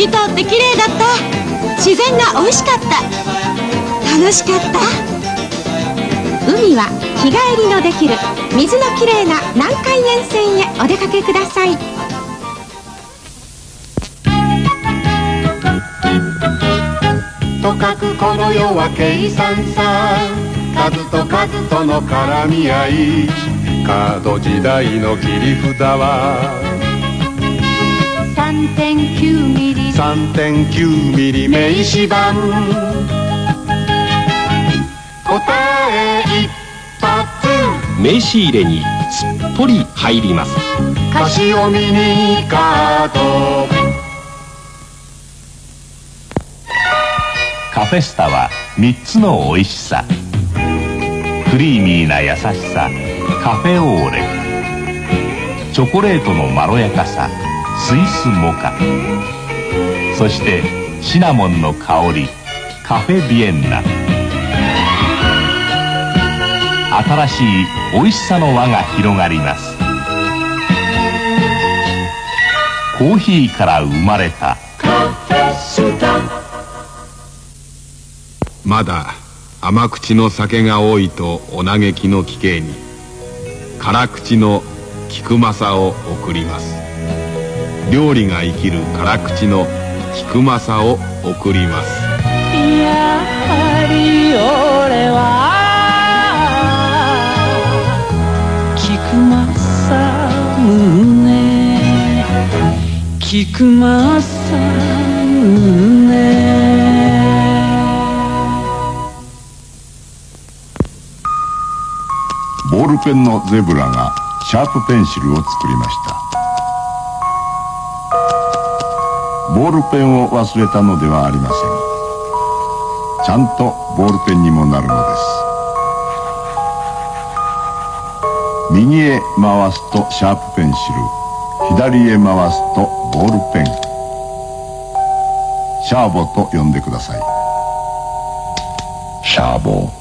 き通って綺麗だった。自然が美味しかった。楽しかった。海は日帰りのできる水のきれいな南海沿線へお出かけください。とかくこの世は計算さ数と数との絡み合い。カード時代の切り札は。3.9ミリ。3.9ミリ名詞版名刺入れにすっぽり入ります。カシオミニカード。カフェスタは3つの美味しさ。クリーミーな優しさ。カフェオーレ。チョコレートのまろやかさ。スイスモカ。そしてシナモンの香り。カフェビエンナ新しい美味しさの輪が広がります。コーヒーから生まれた。まだ甘口の酒が多いとお嘆きの貴兄に辛口の菊正を送ります。料理が生きる辛口の菊正を送ります。やはり俺は菊正宗ボールペンのゼブラがシャープペンシルを作りました。ボールペンを忘れたのではありません。ちゃんとボールペンにもなるのです。右へ回すとシャープペンシル。左へ回すとボールペン。シャーボと呼んでください。シャーボー。